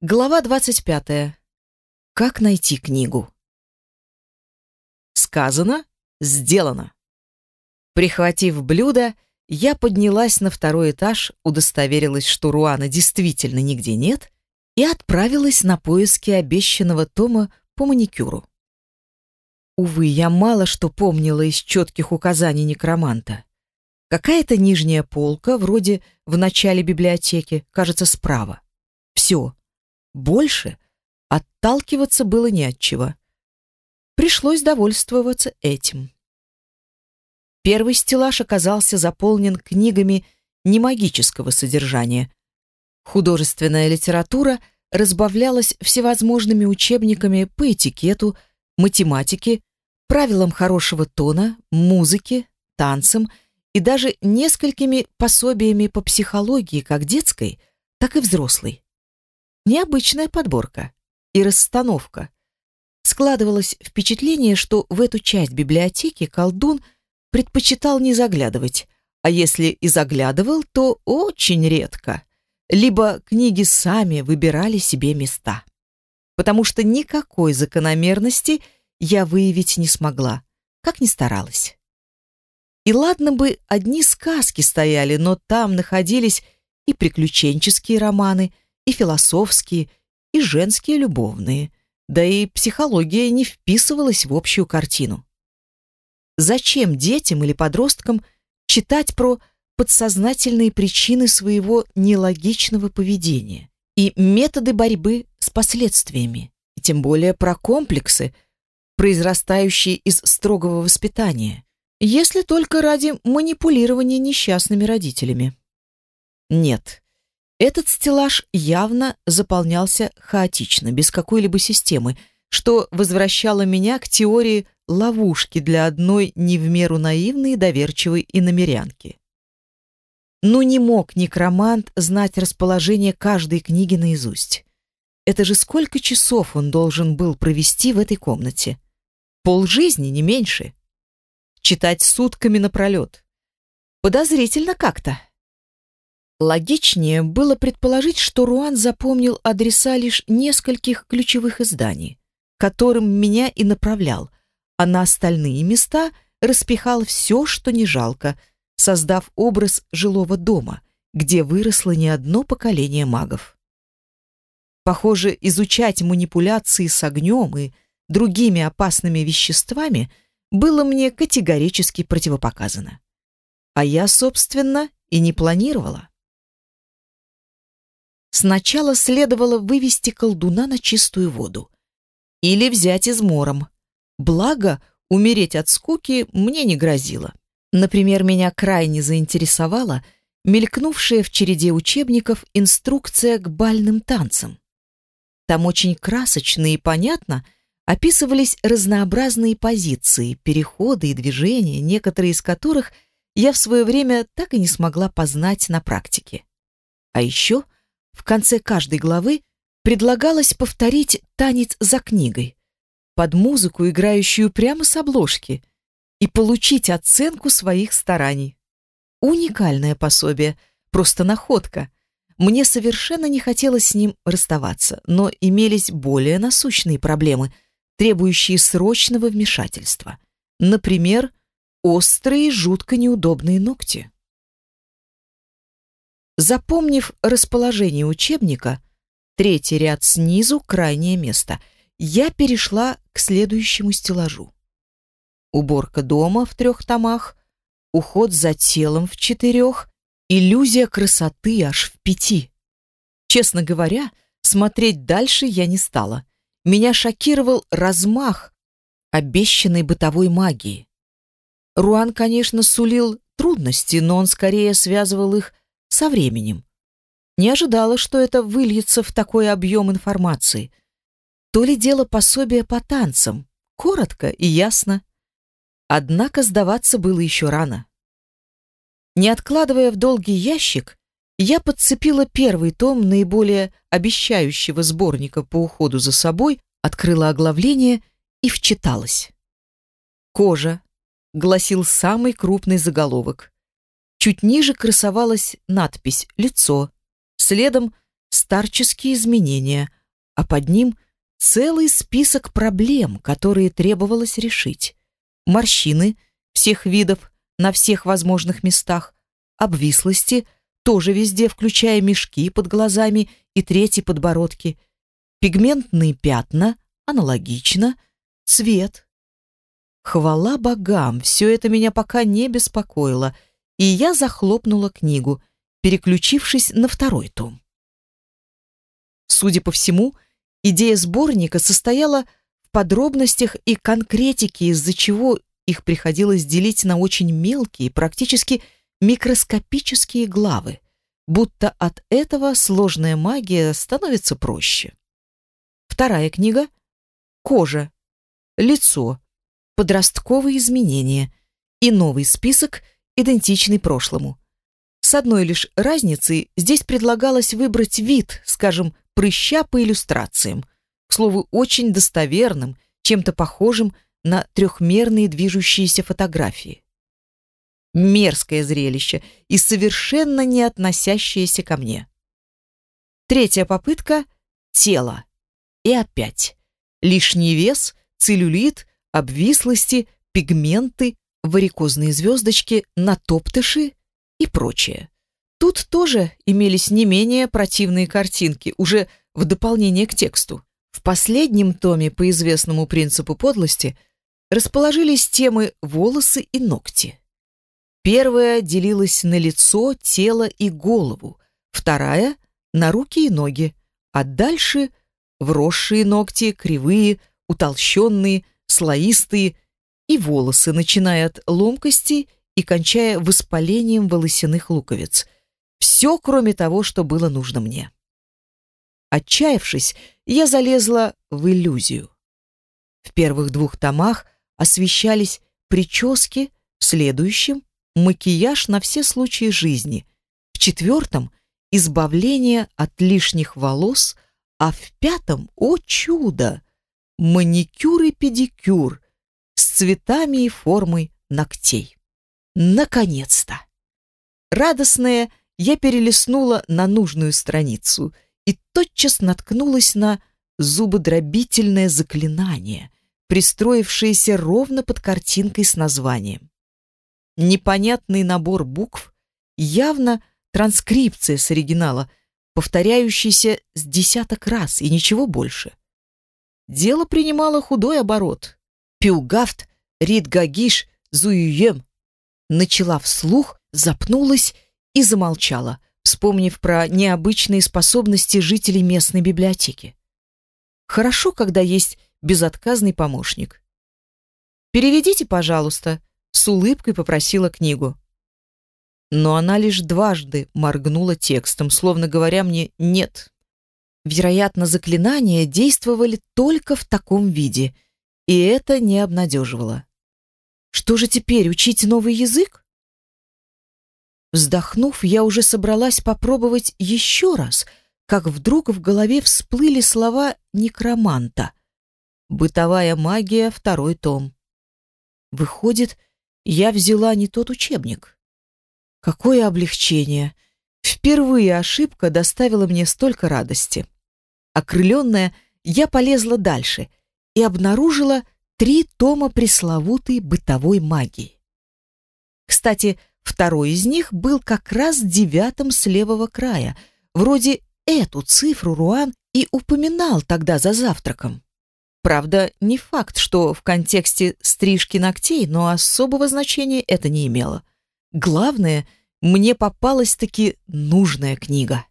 Глава 25. Как найти книгу? Сказано, сделано. Прихватив блюдо, я поднялась на второй этаж, удостоверилась, что Руана действительно нигде нет, и отправилась на поиски обещанного тома по маникюру. Увы, я мало что помнила из четких указаний некроманта. Какая-то нижняя полка, вроде в начале библиотеки, кажется, справа. Все больше отталкиваться было не от чего. Пришлось довольствоваться этим. Первый стеллаж оказался заполнен книгами немагического содержания. Художественная литература разбавлялась всевозможными учебниками по этикету, математике, правилам хорошего тона, музыке, танцам и даже несколькими пособиями по психологии как детской, так и взрослой. Необычная подборка и расстановка. Складывалось впечатление, что в эту часть библиотеки колдун предпочитал не заглядывать, а если и заглядывал, то очень редко. Либо книги сами выбирали себе места. Потому что никакой закономерности я выявить не смогла, как ни старалась. И ладно бы одни сказки стояли, но там находились и приключенческие романы – и философские, и женские любовные, да и психология не вписывалась в общую картину. Зачем детям или подросткам читать про подсознательные причины своего нелогичного поведения и методы борьбы с последствиями, и тем более про комплексы, произрастающие из строгого воспитания, если только ради манипулирования несчастными родителями. Нет, этот стеллаж явно заполнялся хаотично, без какой-либо системы, что возвращало меня к теории ловушки для одной не в меру наивной и доверчивой иномерянки. Ну не мог некромант знать расположение каждой книги наизусть. Это же сколько часов он должен был провести в этой комнате? Пол жизни, не меньше. Читать сутками напролет. Подозрительно как-то. Логичнее было предположить, что Руан запомнил адреса лишь нескольких ключевых изданий, которым меня и направлял, а на остальные места распихал все, что не жалко, создав образ жилого дома, где выросло не одно поколение магов. Похоже, изучать манипуляции с огнем и другими опасными веществами было мне категорически противопоказано. А я, собственно, и не планировала. Сначала следовало вывести колдуна на чистую воду. Или взять измором. Благо, умереть от скуки мне не грозило. Например, меня крайне заинтересовала мелькнувшая в череде учебников инструкция к бальным танцам. Там очень красочно и понятно описывались разнообразные позиции, переходы и движения, некоторые из которых я в свое время так и не смогла познать на практике. А еще – в конце каждой главы предлагалось повторить танец за книгой под музыку, играющую прямо с обложки, и получить оценку своих стараний. Уникальное пособие, просто находка. Мне совершенно не хотелось с ним расставаться, но имелись более насущные проблемы, требующие срочного вмешательства. Например, острые, жутко неудобные ногти. Запомнив расположение учебника, третий ряд снизу, крайнее место, я перешла к следующему стеллажу. Уборка дома в трех томах, уход за телом в четырех, иллюзия красоты аж в пяти. Честно говоря, смотреть дальше я не стала. Меня шокировал размах обещанной бытовой магии. Руан, конечно, сулил трудности, но он скорее связывал их со временем. Не ожидала, что это выльется в такой объем информации. То ли дело пособие по танцам, коротко и ясно. Однако сдаваться было еще рано. Не откладывая в долгий ящик, я подцепила первый том наиболее обещающего сборника по уходу за собой, открыла оглавление и вчиталась. «Кожа», — гласил самый крупный заголовок. Чуть ниже красовалась надпись «Лицо». Следом старческие изменения, а под ним целый список проблем, которые требовалось решить. Морщины всех видов на всех возможных местах, обвислости тоже везде, включая мешки под глазами и третьи подбородки, пигментные пятна, аналогично, цвет. Хвала богам, все это меня пока не беспокоило, и я захлопнула книгу, переключившись на второй том. Судя по всему, идея сборника состояла в подробностях и конкретике, из-за чего их приходилось делить на очень мелкие, практически микроскопические главы, будто от этого сложная магия становится проще. Вторая книга — «Кожа», «Лицо», «Подростковые изменения» и новый список, идентичный прошлому. С одной лишь разницей здесь предлагалось выбрать вид, скажем, прыща по иллюстрациям, к слову, очень достоверным, чем-то похожим на трехмерные движущиеся фотографии. Мерзкое зрелище и совершенно не относящееся ко мне. Третья попытка — тело. И опять. Лишний вес, целлюлит, обвислости, пигменты, варикозные звездочки, натоптыши и прочее. Тут тоже имелись не менее противные картинки, уже в дополнение к тексту. В последнем томе по известному принципу подлости расположились темы волосы и ногти. Первая делилась на лицо, тело и голову, вторая — на руки и ноги, а дальше — вросшие ногти, кривые, утолщенные, слоистые и волосы, начиная от ломкости и кончая воспалением волосяных луковиц — все, кроме того, что было нужно мне. Отчаявшись, я залезла в иллюзию. В первых двух томах освещались прически, в следующем — макияж на все случаи жизни, в четвертом — избавление от лишних волос, а в пятом — о чудо! Маникюр и педикюр с цветами и формой ногтей. Наконец-то! Радостная я перелистнула на нужную страницу и тотчас наткнулась на зубодробительное заклинание, пристроившееся ровно под картинкой с названием. Непонятный набор букв, явно транскрипция с оригинала, повторяющийся с десяток раз и ничего больше. Дело принимало худой оборот. Пилгафт, Ридгагиш, Зуюем. Начала вслух, запнулась и замолчала, вспомнив про необычные способности жителей местной библиотеки. Хорошо, когда есть безотказный помощник. «Переведите, пожалуйста», — с улыбкой попросила книгу. Но она лишь дважды моргнула текстом, словно говоря мне «нет». Вероятно, заклинания действовали только в таком виде, и это не обнадеживало. Что же теперь, учить новый язык? Вздохнув, я уже собралась попробовать еще раз, как вдруг в голове всплыли слова некроманта. «Бытовая магия, второй том». Выходит, я взяла не тот учебник. Какое облегчение! Впервые ошибка доставила мне столько радости. Окрыленная, я полезла дальше и обнаружила три тома пресловутой бытовой магии. Кстати, Второй из них был как раз девятым с левого края. Вроде эту цифру Руан и упоминал тогда за завтраком. Правда, не факт, что в контексте стрижки ногтей, но особого значения это не имело. Главное, мне попалась таки нужная книга.